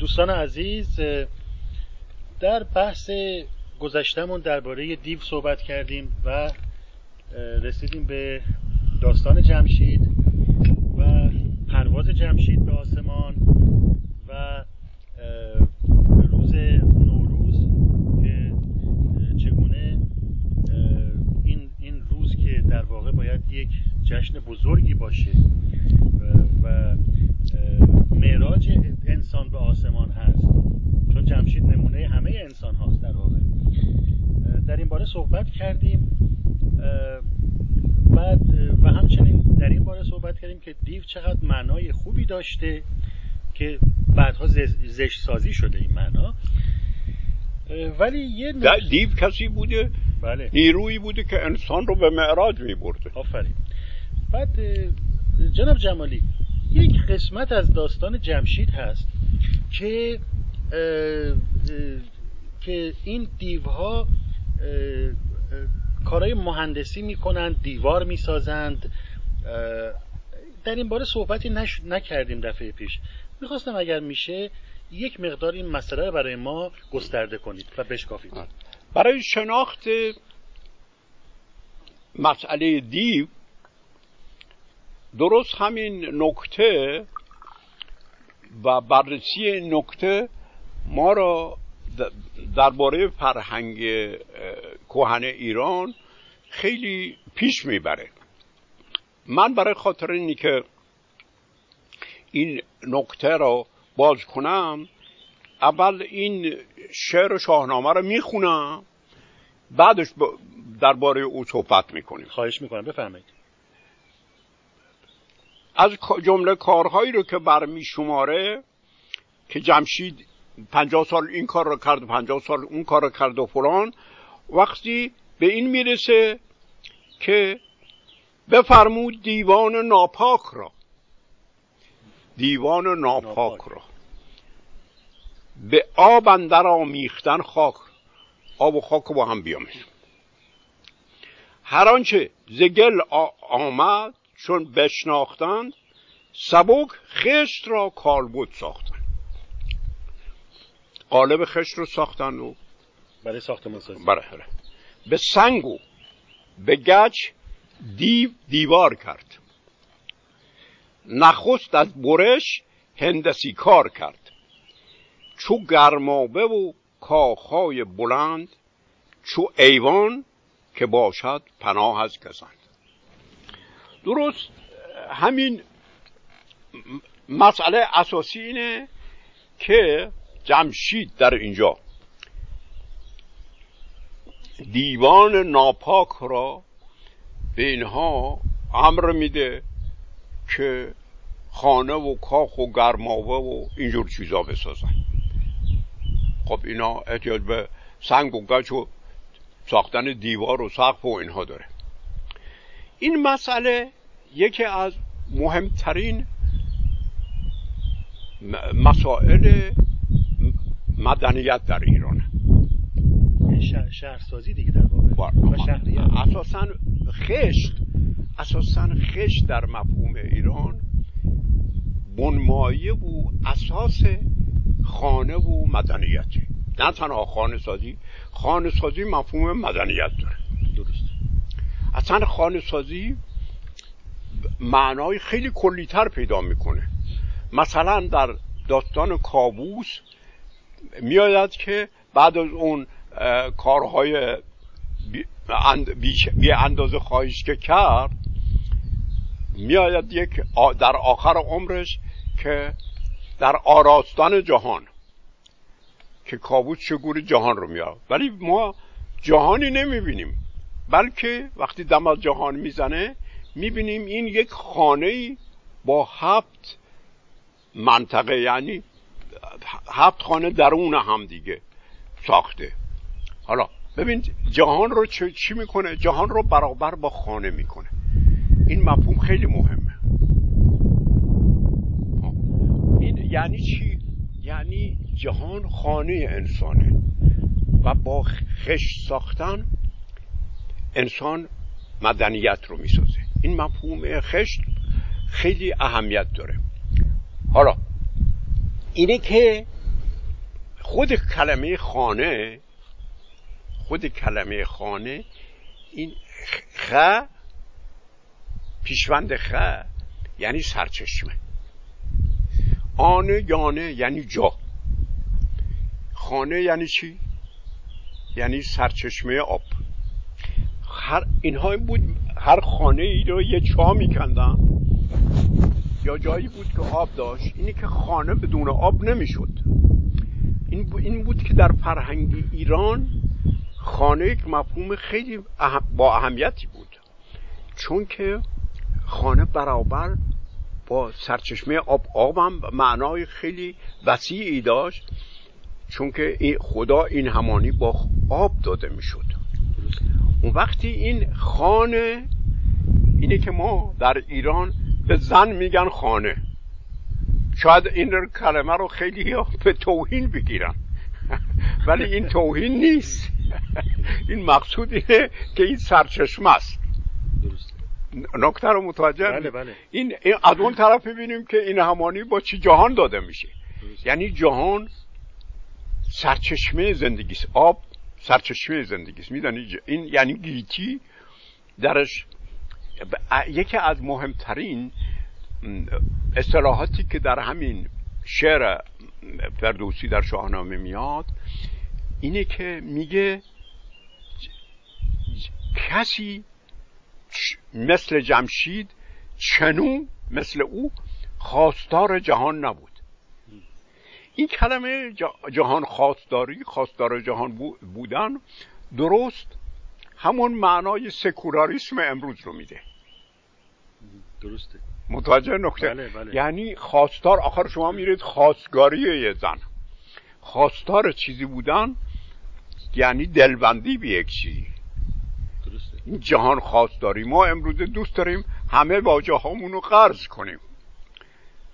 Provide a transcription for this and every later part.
دوستان عزیز در بحث گذشتمون درباره دیو صحبت کردیم و رسیدیم به داستان جمشید و پرواز جمشید به آسمان و روز نوروز که چگونه این, این روز که در واقع باید یک جشن بزرگی باشه و معراج انسان به آسمان هست. چون جمشید نمونه همه انسان هاست در واقع. در این باره صحبت کردیم. بعد و همچنین در این باره صحبت کردیم که دیو چقدر معنای خوبی داشته که بعدها زشت سازی شده این معنا. ولی یه دیو کسی بوده؟ بله. نیرویی بوده که انسان رو به معراج می برده آفرین. بعد جناب جمالی یک قسمت از داستان جمشید هست. که که این دیوها کارهای مهندسی می‌کنند دیوار می‌سازند. در این باره صحبتی نش... نکردیم دفعه پیش. می‌خواستم اگر میشه یک مقدار این مسئله رو برای ما گسترده کنید و بشکافید. برای شناخت مسئله دیو درست همین نکته و بررسی نکته ما را درباره فرهنگ کهن ایران خیلی پیش می‌بره. من برای خاطر اینی که این نکته را باز کنم اول این شعر شاهنامه رو می‌خونم بعدش درباره او صحبت می‌کنیم. خواهش می‌کنم بفرمایید. از جمله کارهایی رو که برمی شماره که جمشید پنجاه سال این کار رو کرد و پنجاه سال اون کار رو کرد و فلان وقتی به این می‌رسه که بفرمود دیوان ناپاک را. دیوان ناپاک را. به آب اندر آمیختن خاک آب و خاک با هم بیامید هر آنچه زگل آمد چون بشناختند سبک خشت را کالبد ساختند. قالب خشت رو ساختن و برای ساختمان سازی. برای به سنگ و به گچ دیو دیوار کرد. نخست از برش هندسی کار کرد. چو گرمابه و کاخهای بلند چو ایوان که باشد پناه از گزند. درست همین مسئله اساسی اینه که جمشید در اینجا دیوان ناپاک را به اینها امر میده که خانه و کاخ و گرماوه و اینجور چیزا بسازن. خب اینا احتیاج به سنگ و گچ و ساختن دیوار و سقف و اینها داره. این مسئله یکی از مهمترین مسائل مدنیت در ایرانه شهرسازی دیگه در واقع. اساسا خشت اساسا خشت در مفهوم ایران بنمایه و اساس خانه و مدنیتی نه تنها خانه سازی خانه سازی مفهوم مدنیت داره. اصلا خانه سازی معنای خیلی کلیتر پیدا می‌کنه. مثلا در داستان کابوس میآید که بعد از اون کارهای بی اندازه خواهش که کرد میآید یک در آخر عمرش که در آراستان جهان که کابوس چگونه جهان رو میاد ولی ما جهانی نمی‌بینیم. بلکه وقتی دم از جهان می‌زنه می‌بینیم این یک خانه با هفت منطقه یعنی هفت خانه درون هم دیگه ساخته. حالا ببین جهان رو چی می‌کنه؟ جهان رو برابر با خانه می‌کنه. این مفهوم خیلی مهمه. این یعنی چی؟ یعنی جهان خانه انسانه و با خش ساختن انسان مدنیت رو می‌سازه. این مفهوم خشت خیلی اهمیت داره. حالا اینه که خود کلمه خانه خود کلمه خانه این خ پیشوند خ یعنی سرچشمه. آنه یانه یعنی جا. خانه یعنی چی؟ یعنی سرچشمه آب. هر اینها بود هر خانه ای رو یه چا میکندن. یا جایی بود که آب داشت. اینی که خانه بدون آب نمی‌شد. این, این بود که در فرهنگ ایران خانه یک مفهوم خیلی با اهمیتی بود. چون که خانه برابر با سرچشمه آب آبم معنای خیلی وسیعی داشت. چون که خدا این همانی با آب داده می‌شد. اون وقتی این خانه اینه که ما در ایران به زن میگن خانه. شاید این کلمه رو خیلی به توهین بگیرن. ولی این توهین نیست. این مقصود اینه که این سرچشمه است. نکته رو متوجه بله بله. این از اون طرف ببینیم که این همانی با چی جهان داده میشه. یعنی جهان سرچشمه زندگی است. آب سرچشمه زندگی است. می‌دونی این یعنی گیتی درش یکی از مهمترین اصطلاحاتی که در همین شعر فردوسی در شاهنامه میاد اینه که میگه کسی مثل جمشید چنو مثل او خواستار جهان نبود. این کلمه جهان خواستاری خواستار جهان بودن درست همون معنای سکولاریسم امروز رو میده. درسته. متوجه نکته؟ بله بله. یعنی خواستار آخر شما میرید خواستگاری یه زن. خواستار چیزی بودن یعنی دلبندی به یک چیزی درسته. این جهان خواستاری ما امروز دوست داریم همه واجه رو قرض کنیم.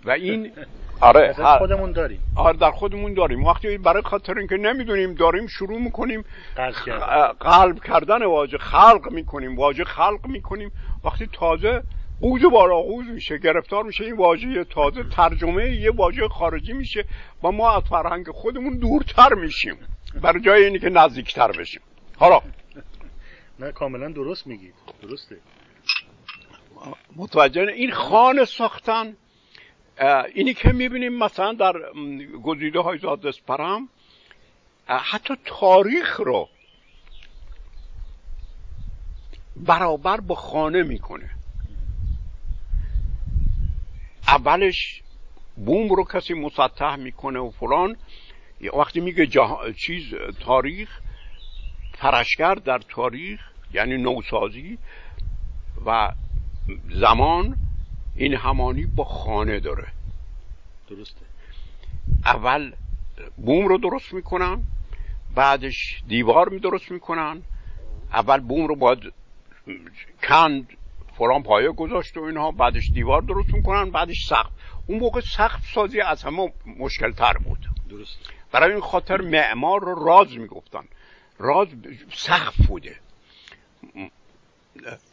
و این آره در خودمون داریم. آره در خودمون داریم. وقتی برای خاطر اینکه نمی‌دونیم داریم شروع می‌کنیم قلب, کردن. واژه خلق می‌کنیم واژه خلق می‌کنیم. وقتی تازه قوز بالا قوز میشه گرفتار میشه این واژه تازه ترجمه یه واژه خارجی میشه و ما از فرهنگ خودمون دورتر میشیم. برای جای اینی که نزدیکتر بشیم. حالا. نه کاملا درست میگید درسته. متوجه این خانه ساختن اینی که می‌بینیم مثلا در گزیده های زادسپرم حتی تاریخ رو برابر با خانه می‌کنه. اولش بوم رو کسی مسطح می‌کنه و فلان. وقتی میگه چیز تاریخ فرشگر در تاریخ یعنی نوسازی و زمان این همانی با خانه داره. درسته. اول بوم رو درست می‌کنن بعدش دیوار می درست می‌کنن. اول بوم رو باید کند فلان پایه گذاشت و اینها بعدش دیوار درست می‌کنن بعدش سقف. اون موقع سقف سازی از همه مشکل تر بود. درست برای این خاطر معمار رو راز می‌گفتن. راز سقف بوده.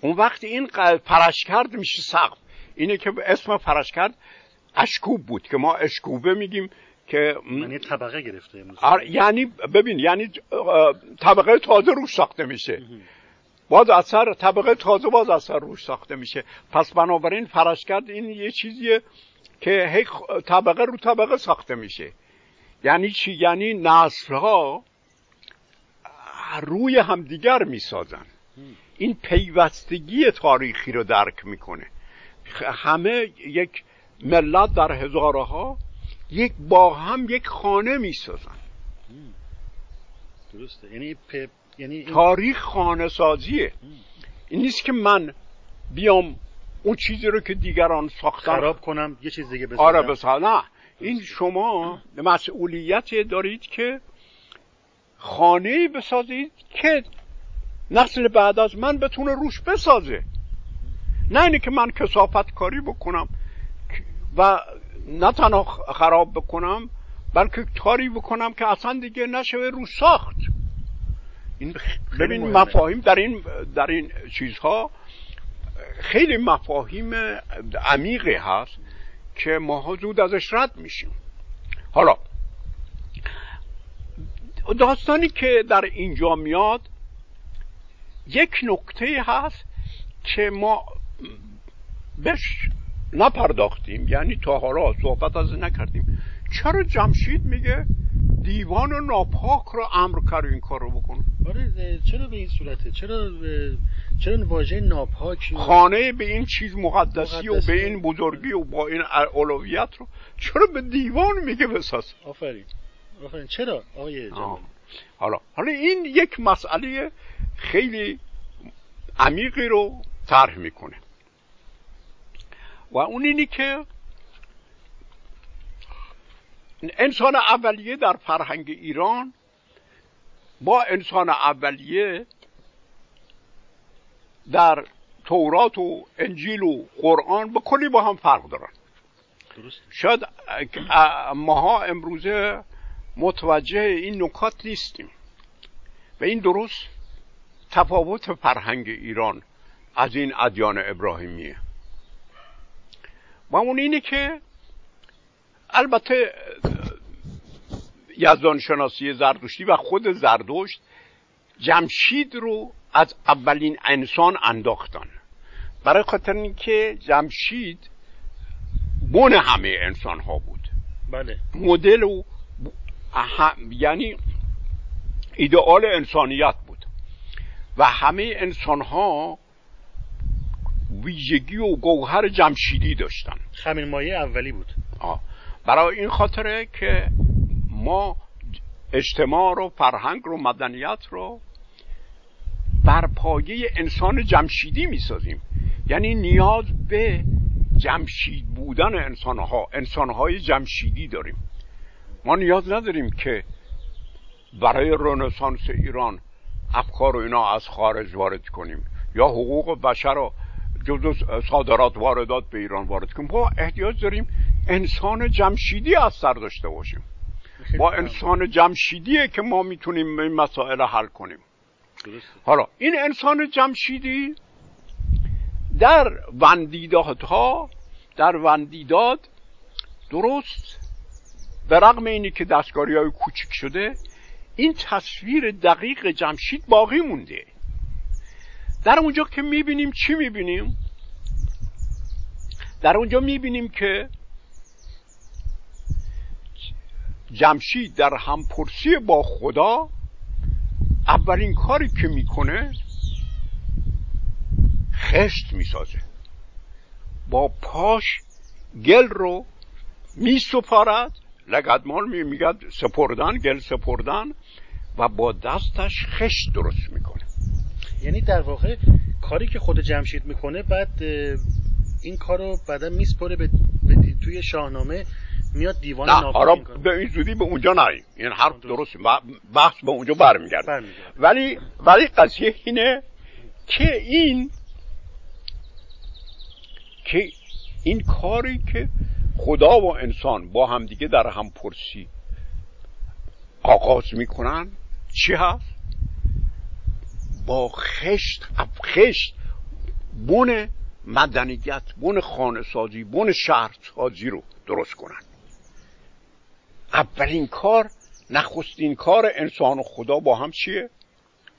اون وقت این پرش کرد میشه سقف. اینه که اسم پرش کرد. اشکوب بود که ما اشکوبه میگیم که یعنی طبقه گرفته یعنی ببین یعنی طبقه تازه روش ساخته میشه. باز اثر طبقه تازه باز اثر روش ساخته میشه. پس بنابراین فرش کرد این یه چیزیه که هی طبقه رو طبقه ساخته میشه. یعنی چی؟ یعنی نسل ها روی همدیگر می‌سازن. این پیوستگی تاریخی رو درک می‌کنه. همه یک ملت در هزارها یک با هم یک خانه می‌سازن. درسته. یعنی یعنی تاریخ خانه سازیه این نیست که من بیام اون چیزی رو که دیگران ساختن خراب کنم یه چیز دیگه بسازم. آره بسازم نه. این شما مسئولیت دارید که خانه بسازید که نسل بعد از من بتونه روش بسازه. نه اینه که من کسافت کاری بکنم و نه تنها خراب بکنم بلکه کاری بکنم که اصلا دیگه نشه روش ساخت. این ببین مفاهیم در این در این چیزها خیلی مفاهیم عمیقی هست که ما زود ازش رد میشیم. حالا داستانی که در اینجا میاد یک نکته هست که ما بهش نپرداختیم یعنی تا حالا صحبت از نکردیم. چرا جمشید میگه دیوان ناپاک رو امر کرد این کار رو بکن؟ آره چرا به این صورته؟ چرا چرا واژه ناپاک خانه به این چیز مقدسی, و به این بزرگی و با این اولویت رو چرا به دیوان میگه بساز؟ آفرین. آفرین. چرا؟ آقای حالا حالا این یک مسئله خیلی عمیقی رو طرح می‌کنه. و اون اینی که انسان اولیه در فرهنگ ایران با انسان اولیه در تورات و انجیل و قرآن به کلی با هم فرق دارن. شاید ماها امروزه متوجه این نکات نیستیم. و این درست تفاوت فرهنگ ایران از این ادیان ابراهیمیه. و اون اینه که البته یزدان شناسی زردشتی و خود زردشت جمشید رو از اولین انسان انداختن. برای خاطر اینکه جمشید بن همه انسان ها بود. بله. مدل و یعنی ایدئال انسانیت بود. و همه انسان ها ویژگی و گوهر جمشیدی داشتن. همین مایه اولی بود. آه. برای این خاطره که ما اجتماع رو فرهنگ رو مدنیت رو بر پایه انسان جمشیدی می‌سازیم. یعنی نیاز به جمشید بودن انسانها انسانهای جمشیدی داریم. ما نیاز نداریم که برای رنسانس ایران افکار و اینا از خارج وارد کنیم یا حقوق بشر رو جزو صادرات واردات به ایران وارد کنیم. ما احتیاج داریم انسان جمشیدی از سر داشته باشیم. با انسان جمشیدیه که ما می‌تونیم این مسائل حل کنیم. حالا این انسان جمشیدی در وندیدات ها در وندیداد درست به رغم اینی که دستگاری های کوچک شده این تصویر دقیق جمشید باقی مونده. در اونجا که می‌بینیم چی می‌بینیم؟ در اونجا می‌بینیم که جمشید در همپرسی با خدا اولین کاری که می‌کنه خشت می‌سازه. با پاش گل رو میسپارد لگدمان می میگد سپردن گل سپردن و با دستش خشت درست می‌کنه. یعنی در واقع کاری که خود جمشید می‌کنه بعد این کارو بعدا میسپره به توی شاهنامه میاد دیوان نه حالا به این زودی به اونجا نریم. این حرف درست. بحث به اونجا برمیگرده. ولی ولی قضیه اینه که این که این کاری که خدا و انسان با همدیگه در هم پرسی آغاز می‌کنن چی هست؟ با خشت خشت بون مدنیت بون خانه سازی بون شهر سازی رو درست کنن. اولین کار نخستین کار انسان و خدا با هم چیه؟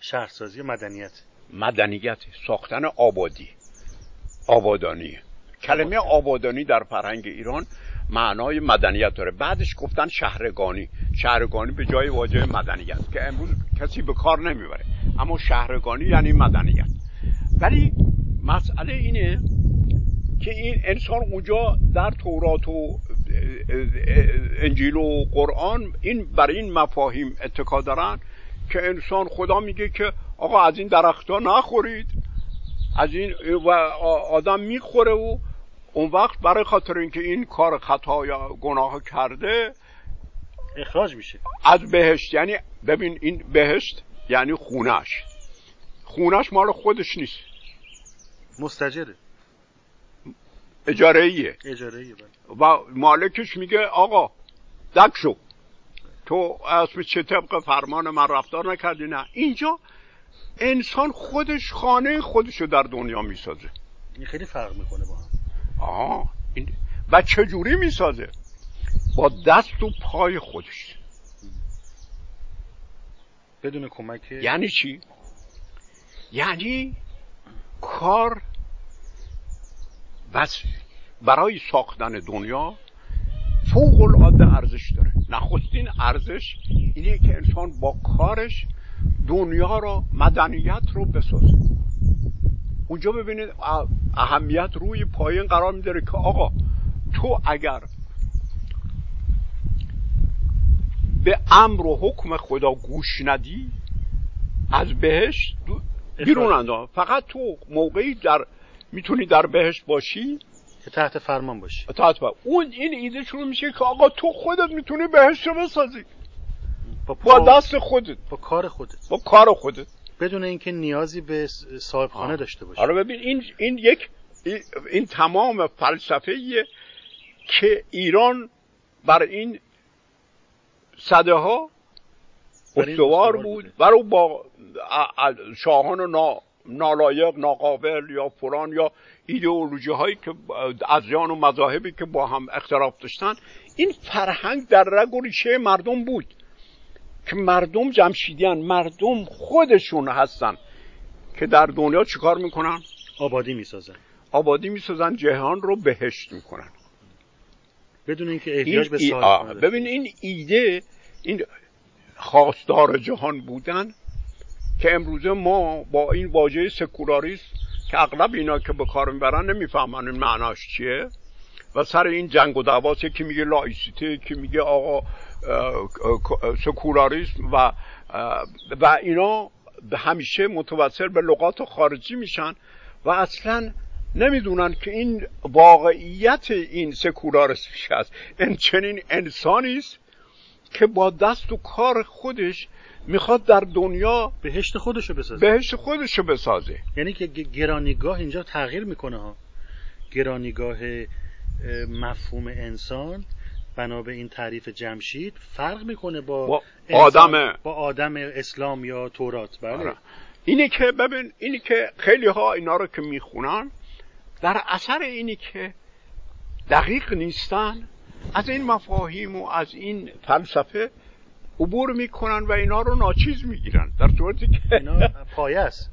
شهرسازی مدنیت. مدنیت ساختن آبادی. آبادانی. کلمه آبادانی در فرهنگ ایران معنای مدنیت داره. بعدش گفتن شهرگانی. شهرگانی به جای واژه مدنیت که امروز کسی به کار نمی‌بره. اما شهرگانی یعنی مدنیت. ولی مسئله اینه که این انسان اونجا در تورات و انجیل و قرآن این بر این مفاهیم اتکا دارن که انسان خدا میگه که آقا از این درختها نخورید. از این و آدم می‌خوره و اون وقت برای خاطر اینکه این کار خطا یا گناه کرده اخراج میشه. از بهشت یعنی ببین این بهشت یعنی خونش. خونش مال خودش نیست. مستجره. اجاره ایه اجاره بله. و مالکش میگه آقا دک شو. تو اسم چه طبق فرمان من رفتار نکردی؟ نه. اینجا انسان خودش خانه خودشو در دنیا می‌سازه. این خیلی فرق می‌کنه با هم. آه این و چجوری می‌سازه؟ با دست و پای خودش. بدون کمک یعنی چی؟ یعنی کار بس برای ساختن دنیا فوق العاده ارزش داره. نخستین ارزش اینه که انسان با کارش دنیا رو مدنیت رو بسازه. اونجا ببینید اهمیت روی پایین قرار میداره که آقا تو اگر به امر و حکم خدا گوش ندی از بهش بیرون انداز. فقط تو موقعی در می‌تونی در بهش باشی؟ که تحت فرمان باشی. تحت فرمان. اون این ایده شروع میشه که آقا تو خودت می‌تونی بهش رو بسازی. با, با دست خودت. با کار خودت. با کار خودت. بدون اینکه نیازی به صاحب خانه داشته باشی. آره ببین این این یک این تمام فلسفه که ایران بر این صده ها استوار بود برای با شاهان نا نالایق ناقابل یا فلان یا ایدئولوژی هایی که ادیان و مذاهبی که با هم اختلاف داشتن این فرهنگ در رگ و ریشه مردم بود. که مردم جمشیدیان مردم خودشون هستن که در دنیا چیکار می‌کنن؟ آبادی می‌سازن. آبادی می‌سازن جهان رو بهشت می‌کنن. بدون اینکه احتیاج به صاحب ببین این ایده این خواستار جهان بودن که امروزه ما با این واژه سکولاریسم که اغلب اینا که به کار می‌برن نمی‌فهمن این معناش چیه. و سر این جنگ و دعواست که میگه لایسیته که میگه آقا سکولاریسم و و اینا همیشه متوسل به لغات خارجی میشن و اصلا نمی‌دونن که این واقعیت این سکولاریسم هست. این چنین انسانی است که با دست و کار خودش می‌خواد در دنیا بهشت خودشو بسازه. بهشت خودشو بسازه. یعنی که گرانیگاه اینجا تغییر می‌کنه ها. گرانیگاه مفهوم انسان بنا به این تعریف جمشید فرق می‌کنه با, با آدم با آدم اسلام یا تورات بله آره. اینی که ببین اینی که خیلی ها اینا رو که می‌خونن در اثر اینی که دقیق نیستن از این مفاهیم و از این فلسفه عبور می‌کنن و اینا رو ناچیز می‌گیرن. در صورتی که اینا پایه است.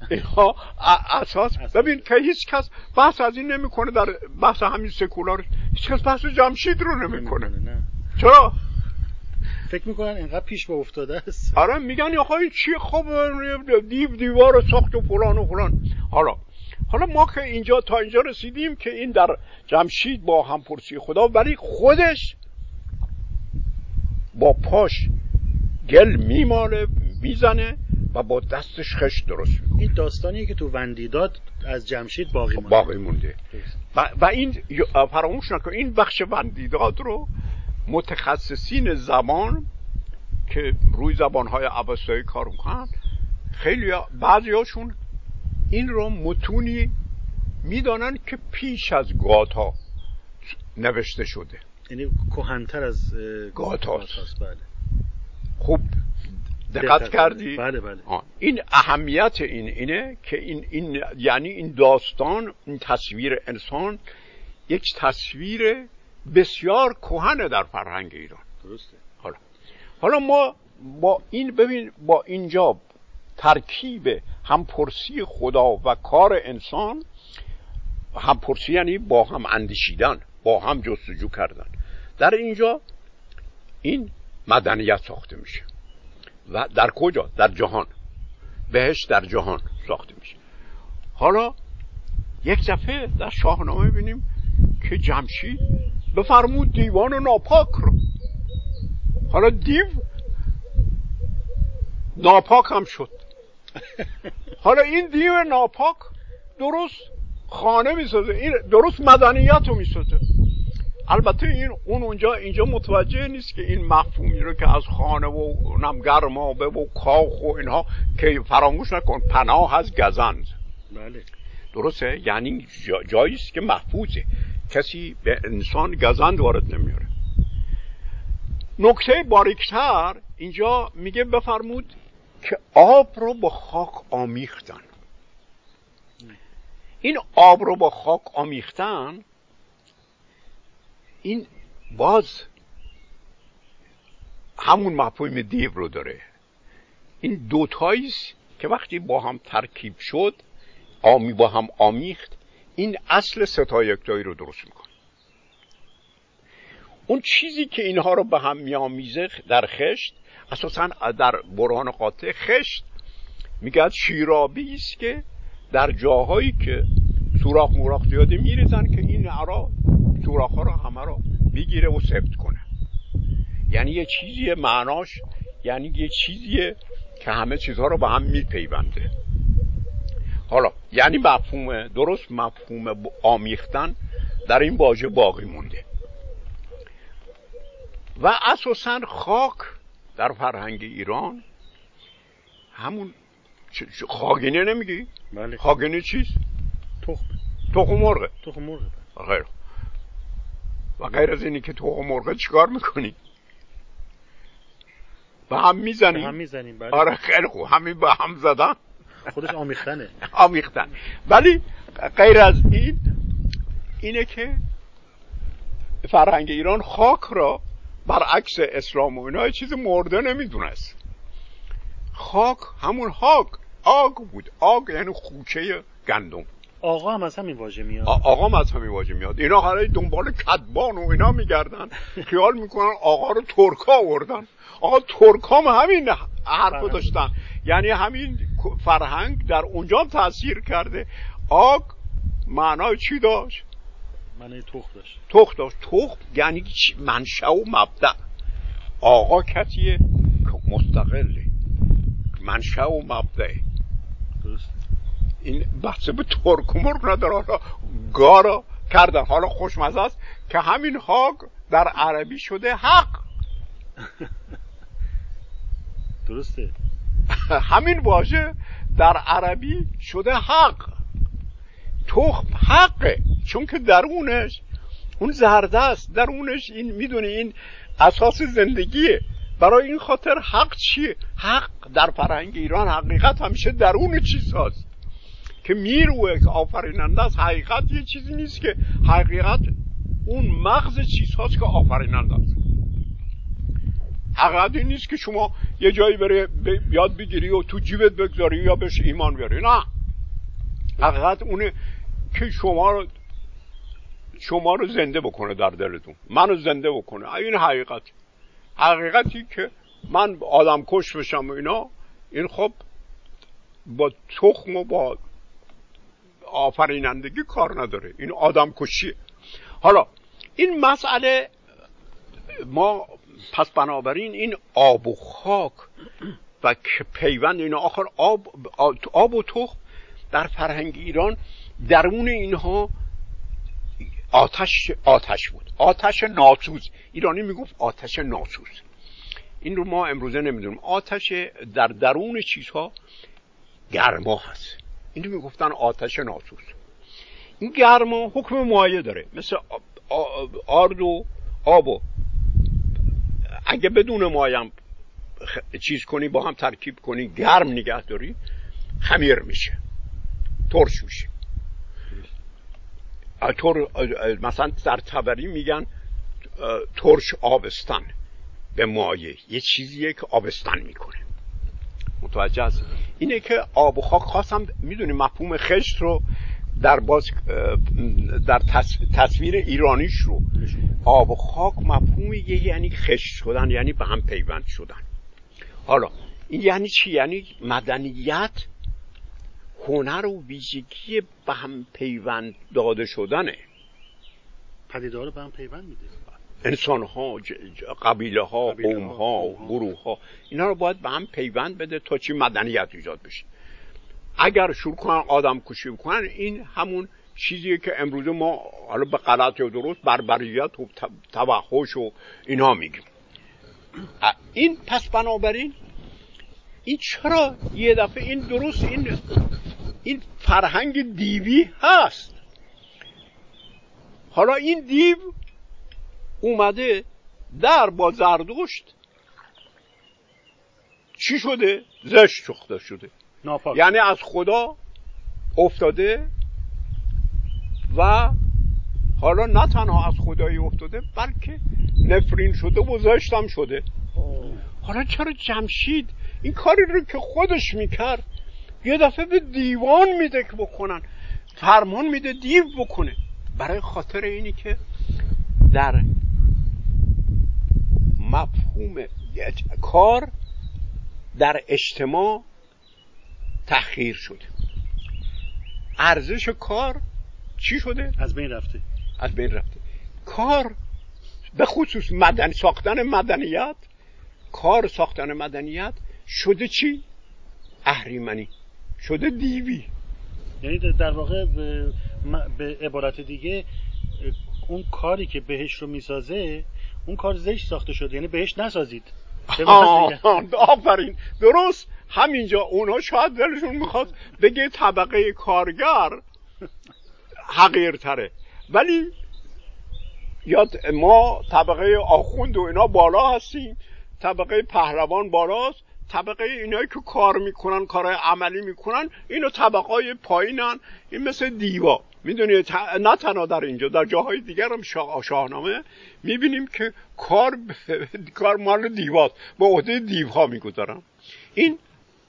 اساس. ببین که هیچ کس بحث از این نمی‌کنه در بحث همین سکولار هیچ کس بحث جمشید رو نمی‌کنه. نه. چرا؟ فکر می‌کنن اینقدر پیش با افتاده است. آره میگن آقا این چی خب دیو دیوار ساخت و فلان و فلان. حالا حالا ما که اینجا تا اینجا رسیدیم که این در جمشید با هم پرسی خدا ولی خودش با پاش گل میماله می‌زنه و با دستش خش درست می‌کنه. این داستانی که تو وندیداد از جمشید باقی مونده. باقی مونده. و, و این فراموش نکن این بخش وندیداد رو متخصصین زبان که روی زبانهای عباسایی کار می‌کنن خیلی بعضی هاشون این رو متونی می‌دانن که پیش از گاتا نوشته شده. یعنی کهنتر از گاتاست بله. خوب دقت کردی؟ بله بله. این اهمیت این اینه که این, این یعنی این داستان این تصویر انسان یک تصویر بسیار کهنه در فرهنگ ایران. درسته. حالا حالا ما با این ببین با اینجا ترکیب همپرسی خدا و کار انسان همپرسی یعنی با هم اندیشیدن با هم جستجو کردن. در اینجا این مدنیت ساخته میشه. و در کجا؟ در جهان. بهش در جهان ساخته میشه. حالا یک دفعه در شاهنامه ببینیم که جمشید بفرمود دیوان ناپاک رو. حالا دیو ناپاک هم شد. حالا این دیو ناپاک درست خانه می‌سازه درست مدنیت رو می‌سازه. البته این اون اونجا اینجا متوجه نیست که این مفهومی رو که از خانه و نم گرمابه و کاخ و اینها که فراموش نکن پناه از گزند. بله. درسته؟ یعنی جا جایی است که محفوظه. کسی به انسان گزند وارد نمیاره نکته باریکتر اینجا میگه بفرمود که آب رو با خاک آمیختن. این آب رو با خاک آمیختن این باز همون مفهوم دیو رو داره. این دوتایی که وقتی با هم ترکیب شد آمی با هم آمیخت این اصل ستا یکتایی رو درست می‌کنه. اون چیزی که اینها رو به هم میآمیزه در خشت اساسا در برهان قاطع خشت میگه شیرابی است که در جاهایی که سوراخ موراخ زیاده میریزن که این عرا سوراخ ها رو همه رو بگیره و ثبت کنه. یعنی یه چیزی معناش یعنی یه چیزیه که همه چیزها رو به هم میپیونده. حالا یعنی مفهوم درست مفهوم آمیختن در این واژه باقی مونده. و اساسا خاک در فرهنگ ایران همون خاگینه نمیگی؟ بله. خاگینه چیست؟ تخم. تخم مرغه تخم مرغ. غیر و غیر از اینی که تخم مرغه چیکار می‌کنی؟ به هم می‌زنی؟ به هم می‌زنیم بله. آره خیلی خوب. همین به هم زدن. خودش آمیختنه. آمیختن. ولی غیر از این اینه که فرهنگ ایران خاک را برعکس اسلام و اینا چیز مرده نمی‌دونست. خاک همون هاک آگ بود. آگ یعنی خوچه گندم. آقا هم از همین واژه میاد. آقا هم از همین واژه میاد. اینا هر دنبال کدبان و اینا میگردن. خیال می‌کنن آقا رو ترکا آوردن. آقا ترکا هم همین حرفو داشتن. یعنی همین فرهنگ در اونجا تاثیر کرده. آگ معنای چی داشت؟ معنی تخم داشت. تخم داشت. تخم یعنی منشأ و مبدع آقا کسیه که مستقله. منشأ و مبدع درست این بحث به ترک مرغ نداره. حالا گارا کردن. حالا خوشمزه است که همین هاگ در عربی شده حق. درسته. همین واژه در عربی شده حق. تخم حقه. چون که درونش اون زرده است. درونش این می‌دونی این اساس زندگیه. برای این خاطر حق چیه؟ حق در فرهنگ ایران حقیقت همیشه درون چیز هست که می‌روه که آفریننده است. حقیقت یه چیزی نیست که حقیقت اون مغز چیز هاست که آفریننده است. حقیقت این نیست که شما یه جایی بره یاد بگیری و تو جیبت بگذاری یا بهش ایمان بیاری. نه. حقیقت اونه که شما رو شما رو زنده بکنه در دلتون. منو زنده بکنه. این حقیقت. حقیقتی که من آدم کش بشم و اینا این خب با تخم و با آفرینندگی کار نداره. این آدم کشیه حالا این مسئله ما پس بنابراین این آب و خاک و پیوند این آخر آب, آب و تخم در فرهنگ ایران درون اینها آتش آتش بود. آتش ناسوز ایرانی می‌گفت آتش ناسوز این رو ما امروزه نمی‌دونیم. آتش در درون چیزها گرما هست. این رو می‌گفتن آتش ناسوز این گرما حکم مایه داره. مثل آرد و آب و اگه بدون مایم چیز کنی با هم ترکیب کنی گرم نگه داری خمیر میشه. ترش میشه. مثلا در تبری میگن ترش آبستان به مایه یه چیزیه که آبستان می‌کنه. متوجه است اینه که آب و خاک خواستم می‌دونی مفهوم خشت رو در باز در تصویر ایرانیش رو. آب و خاک مفهوم یه یعنی خشت شدن یعنی به هم پیوند شدن. حالا این یعنی چی؟ یعنی مدنیت هنر و ویژگی به هم پیوند داده شدنه. پدیدار به هم پیوند میده. انسان ها قبیله ها قوم ها گروه ها اینا رو باید به هم پیوند بده تا چی؟ مدنیت ایجاد بشه. اگر شروع کنن آدم کشی بکنن این همون چیزیه که امروز ما حالا به غلط یا درست بربریت و توحش و اینا میگیم. این پس بنابراین این چرا یه دفعه این درست این این فرهنگ دیوی هست؟ حالا این دیو اومده در با زردشت. چی شده؟ زشت چخته شده. ناپاک. یعنی از خدا افتاده و حالا نه تنها از خدایی افتاده بلکه نفرین شده و زشتم شده. حالا چرا جمشید این کاری رو که خودش می‌کرد یه دفعه به دیوان میده که بکنن فرمان میده دیو بکنه. برای خاطر اینی که در مفهوم کار در اجتماع تأخیر شده. ارزش کار چی شده؟ از بین رفته. از بین رفته. کار به خصوص مدنی ساختن مدنیت کار ساختن مدنیت شده چی؟ اهریمنی. شده دیوی. یعنی در واقع به عبارت دیگه اون کاری که بهش رو می‌سازه اون کار زشت ساخته شده یعنی بهش نسازید. آفرین. درست. همینجا اونا شاید دلشون می‌خواد بگه طبقه کارگر حقیرتره. ولی یاد ما طبقه آخوند و اینا بالا هستیم. طبقه پهلوان بالاست. طبقه اینایی که کار می‌کنن کارهای عملی می‌کنن اینو طبقه پایینن. این مثل دیوا می‌دونی نه تنها در اینجا در جاهای دیگر هم شاه... شاهنامه می‌بینیم که کار کار مال دیواست به عهده دیوها می‌گذارن. این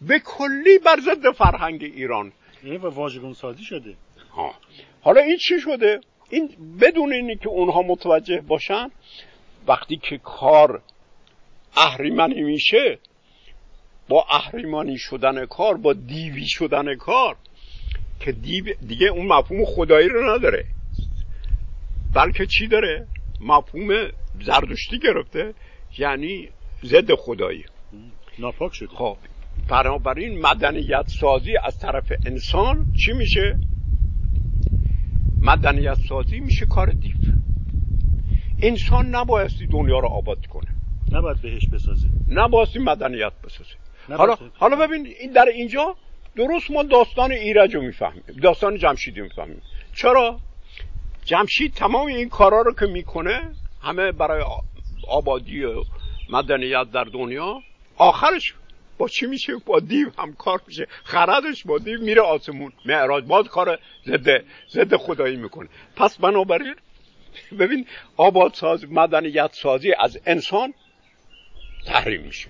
به کلی بر ضد فرهنگ ایران. این واژگون سازی شده. ها. حالا این چی شده؟ این بدون اینی که اونها متوجه باشن وقتی که کار اهریمنی میشه با اهریمانی شدن کار با دیوی شدن کار که دیو دیگه اون مفهوم خدایی رو نداره. بلکه چی داره؟ مفهوم زردشتی گرفته یعنی ضد خدایی. ناپاک شد. خب بنابراین مدنیت سازی از طرف انسان چی میشه؟ مدنیت سازی میشه کار دیو. انسان نبایستی دنیا رو آباد کنه. نباید بهش بسازه. نبایستی مدنیت بسازه. حالا حالا ببین این در اینجا درست ما داستان ایرج رو می‌فهمیم. داستان جمشیدی می‌فهمیم. چرا؟ جمشید تمام این کارا رو که می‌کنه همه برای آبادی و مدنیت در دنیا آخرش با چی میشه؟ با دیو هم کار میشه. خردش با دیو میره آسمون. معراج باز کار ضد ضد خدایی می‌کنه. پس بنابراین ببین آباد ساز مدنیت سازی از انسان تحریم میشه.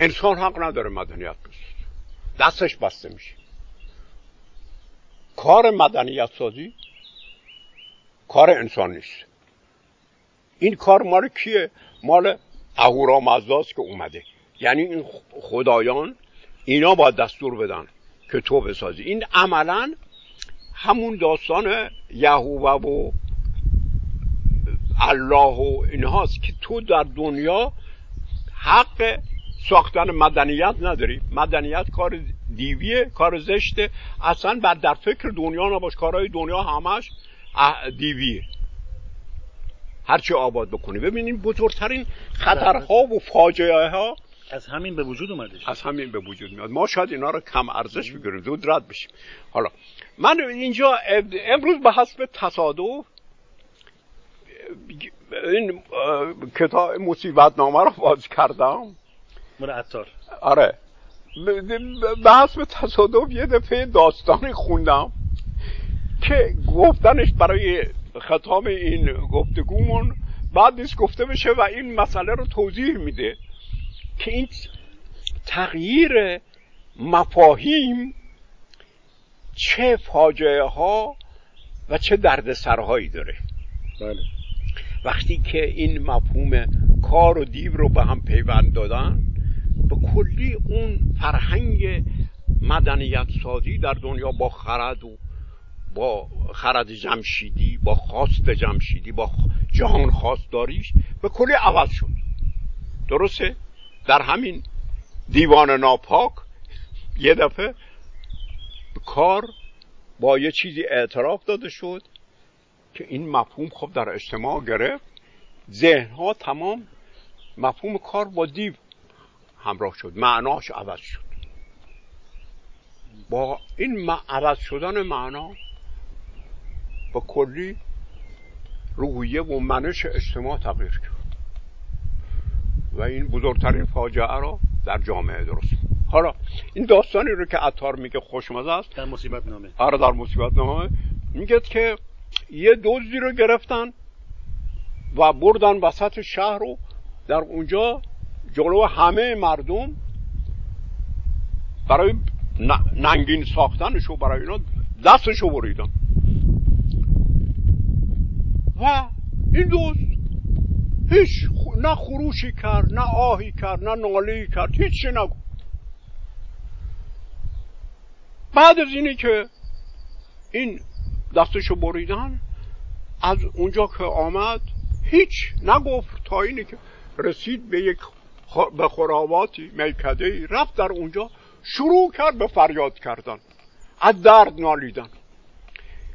انسان حق نداره مدنیت بسازه دستش بسته میشه. کار مدنیت سازی کار انسان نیست. این کار مال کیه؟ مال اهورامزداست که اومده. یعنی این خدایان اینا باید دستور بدن که تو بسازی. این عملا همون داستان یهوه و الله و اینهاست که تو در دنیا حق ساختن مدنیت نداری. مدنیت کار دیویه کار زشته. اصلا بر در فکر دنیا نباش. کارهای دنیا همش دیویه. هرچی آباد بکنی. ببینیم بزرگترین خطرها و فاجعه ها از همین به وجود اومده از همین به وجود میاد. ما شاید اینا رو کم ارزش بگیریم. زود رد بشیم. حالا من اینجا امروز به حسب تصادف این کتاب مصیبت نامه رو باز کردم. مال عطار. آره. به حسب تصادف یه دفعه داستانی خوندم که گفتنش برای ختام این گفتگومون بعد نیست گفته بشه و این مسئله رو توضیح میده که این تغییر مفاهیم چه فاجعه ها و چه دردسرهایی داره. بله. وقتی که این مفهوم کار و دیو رو به هم پیوند دادن به کلی اون فرهنگ مدنیت سازی در دنیا با خرد و با خرد جمشیدی با خواست جمشیدی با جهان خواستداریش به کلی عوض شد. درسته؟ در همین دیوان ناپاک یه دفعه کار با یه چیزی اعتراف داده شد که این مفهوم خب در اجتماع گرفت. ذهنها تمام مفهوم کار با دیو همراه شد. معناش عوض شد. با این عوض شدن معنا با کلی روحیه و منش اجتماع تغییر کرد. و این بزرگترین فاجعه را در جامعه درست. حالا این داستانی رو که عطار میگه خوشمزه است. در مصیبت نامه آره در مصیبت نامه میگه که یه دزدی رو گرفتن و بردن وسط شهر رو در اونجا جلو همه مردم برای ننگین ساختنشو برای اینا دستشو بریدن. و این دوست هیچ نه خروشی کرد نه آهی کرد نه نالی کرد هیچی نگو بعد از اینی که این دستشو بریدن از اونجا که آمد هیچ نگفت تا اینی که رسید به یک به خراباتی میکده رفت در اونجا شروع کرد به فریاد کردن. از درد نالیدن.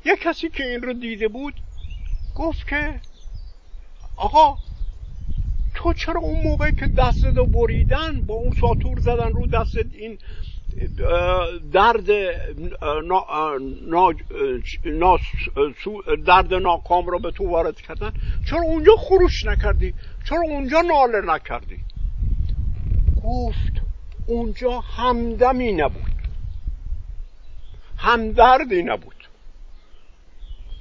یک کسی که این رو دیده بود گفت که آقا تو چرا اون موقع که دست رو بریدن با اون ساتور زدن رو دست این درد درد ناکام رو به تو وارد کردن؟ چرا اونجا خروش نکردی؟ چرا اونجا ناله نکردی؟ گفت اونجا همدمی نبود. همدردی نبود.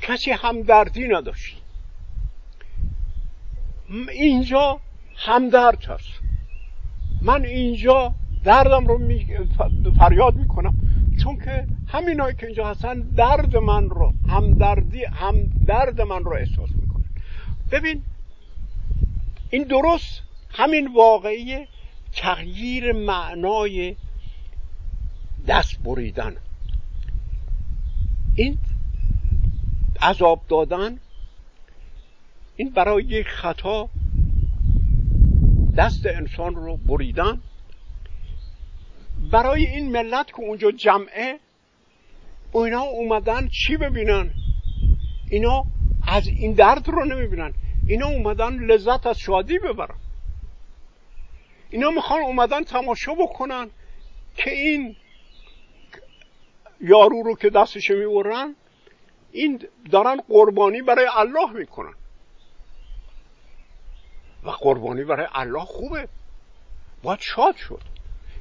کسی همدردی نداشت. اینجا همدرد هست. من اینجا دردم رو می... فریاد می‌کنم. چون که همینایی که اینجا هستن درد من رو همدردی هم درد من رو احساس می‌کنن. ببین این درست همین واقعی تغییر معنای دست بریدن. این عذاب دادن این برای یک خطا دست انسان رو بریدن. برای این ملت که اونجا جمعه اینا اومدن چی ببینن؟ اینا از این درد رو نمی‌بینن. اینا اومدن لذت از شادی ببرن. اینا می‌خوان اومدن تماشا بکنن که این یارو رو که دستش می‌برن این دارن قربانی برای الله می‌کنن. و قربانی برای الله خوبه. باید شاد شد.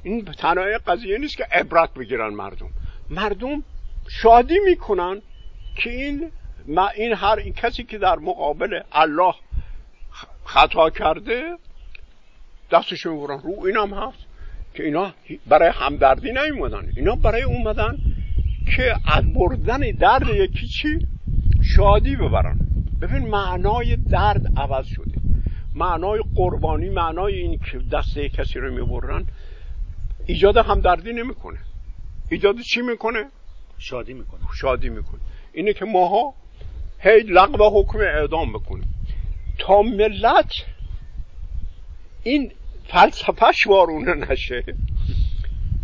این تنهای قضیه نیست که عبرت بگیرن مردم. مردم شادی می‌کنن که این ما این هر این کسی که در مقابل الله خطا کرده دستش می‌برن رو اینم هست که اینا برای همدردی نیومدن. اینا برای اومدن که از بردن درد یکی چی؟ شادی ببرن. ببین معنای درد عوض شده. معنای قربانی معنای این که دست کسی رو می‌برن ایجاد همدردی نمی‌کنه. ایجاد چی می‌کنه؟ شادی می‌کنه. شادی می‌کنه. اینه که ماها هی لغو حکم اعدام بکنیم. تا ملت این فلسفهش وارونه نشه.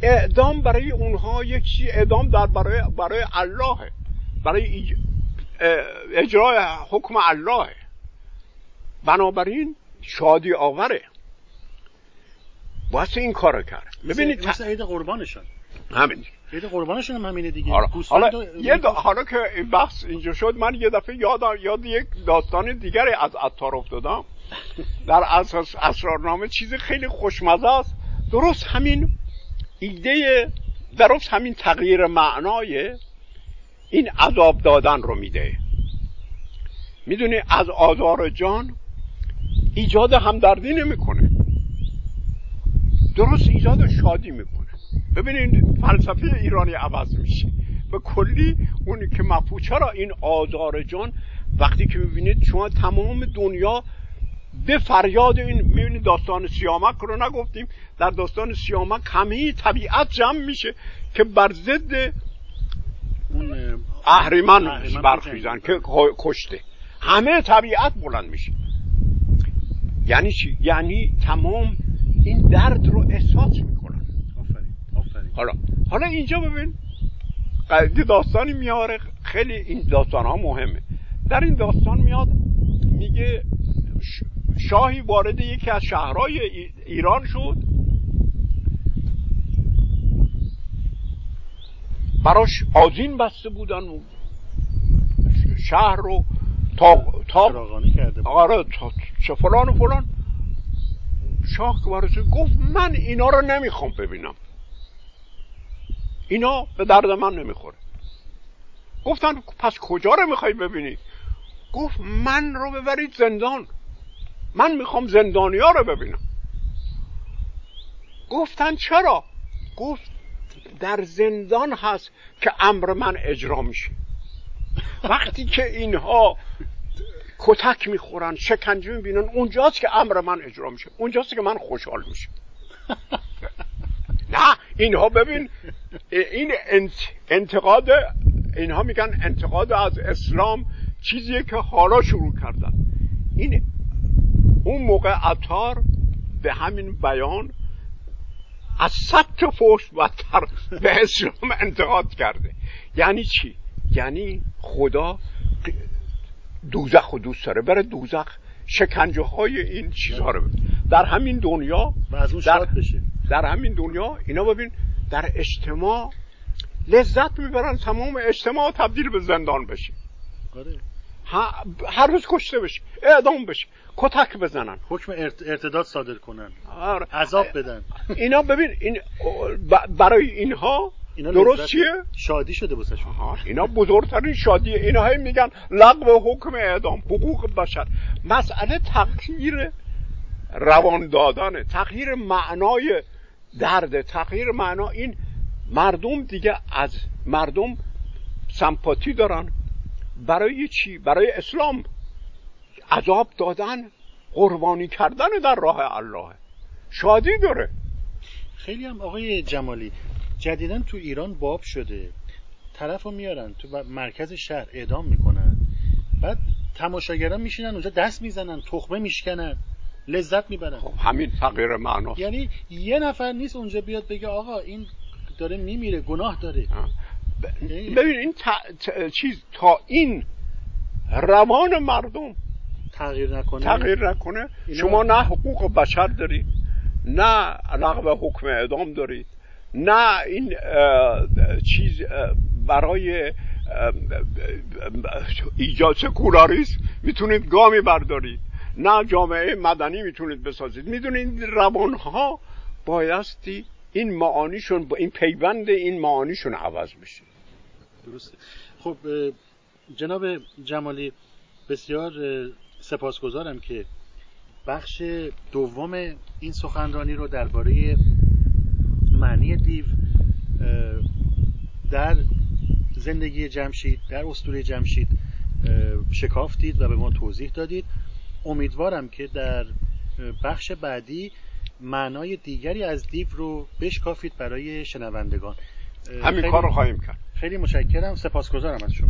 اعدام برای اونها یک چی اعدام در برای برای اللهه. برای اجرای حکم اللهه. بنابراین شادی آوره. واسه این کارو کرد. ببینید مثل عید قربانشان. همین. عید قربانشون هم همینه دیگه. حالا, حالا, یه حالا که بحث اینجا شد من یه دفعه یاد یاد یک داستان دیگری از عطار افتادم. در اساس اسرارنامه چیز خیلی خوشمزه است. درست همین ایده درست همین تغییر معنای این عذاب دادن رو میده. می‌دونی از آزار جان ایجاد همدردی نمی‌کنه. درست ایجاد شادی می‌کنه. ببینید فلسفه ایرانی عوض میشه. به کلی اونی که مفهوم چرا این آزار جان وقتی که می‌بینید شما تمام دنیا به فریاد این می‌بینید داستان سیامک رو نگفتیم. در داستان سیامک همه طبیعت جمع میشه که بر ضد اون اهریمن برخیزن که کشته. همه طبیعت بلند میشه. یعنی چی؟ یعنی تمام این درد رو احساس می‌کنن. آفرین آفرین. حالا حالا اینجا ببین. داستانی میاره. خیلی این داستان ها مهمه. در این داستان میاد میگه شاهی وارد یکی از شهرهای ایران شد. براش آزین بسته بودن و شهر رو تا تا کرده آره چه فلان و فلان. شاه که گفت من اینا رو نمی‌خوام ببینم. اینا به درد من نمی‌خوره. گفتن پس کجا رو می‌خوای ببینی؟ گفت من رو ببرید زندان. من می‌خوام زندانیا رو ببینم. گفتن چرا؟ گفت در زندان هست که امر من اجرا میشه. وقتی که اینها کتک می‌خورن شکنجه می‌بینن اونجاست که امر من اجرا میشه. اونجاست که من خوشحال میشه نه اینها ببین این انتقاد اینها میگن انتقاد از اسلام چیزیه که حالا شروع کردن. این اون موقع عطار به همین بیان از تا فوش بدتر به اسلام انتقاد کرده. یعنی چی؟ یعنی خدا دوزخ و دوست داره. بره دوزخ شکنجه های این چیزها رو در همین دنیا شاد بشه. در همین دنیا اینا ببین در اجتماع لذت می‌برن تمام اجتماع تبدیل به زندان بشه. آره. هر روز کشته بشه اعدام بشه کتک بزنن. حکم ارتداد صادر کنن. آره. عذاب بدن. اینا ببین این برای اینها اینا درست چیه؟ شادی شده بسه اینا بزرگترین شادی اینا هی میگن لغو حکم اعدام حقوق بشر. مسئله تغییر روان دادنه تغییر معنای درد تغییر معنا این مردم دیگه از مردم سمپاتی دارن. برای چی؟ برای اسلام. عذاب دادن قربانی کردن در راه الله. شادی داره. خیلی هم آقای جمالی جدیدا تو ایران باب شده. طرف رو میارن تو مرکز شهر اعدام می‌کنن. بعد تماشاگران میشینن اونجا دست می‌زنن تخمه میشکنن لذت می‌برن. خب همین تغییر معنا یعنی یه نفر نیست اونجا بیاد بگه آقا این داره میمیره گناه داره. ببین این چیز تا این روان مردم تغییر نکنه. تغییر نکنه شما نه حقوق بشر دارید نه لغو حکم اعدام دارید نه این چیز برای ایجاد سکولاریسم می‌تونید گامی بردارید نه جامعه مدنی می‌تونید بسازید. می‌دونید روان ها بایستی این معانیشون با این پیوند این معانیشون عوض بشه. درسته. خب جناب جمالی بسیار سپاسگزارم که بخش دوم این سخنرانی رو درباره معنی دیو در زندگی جمشید در اسطوره جمشید شکافتید و به ما توضیح دادید. امیدوارم که در بخش بعدی معنای دیگری از دیو رو بشکافید برای شنوندگان. همین کار رو خواهیم کرد. خیلی متشکرم. سپاسگزارم از شما.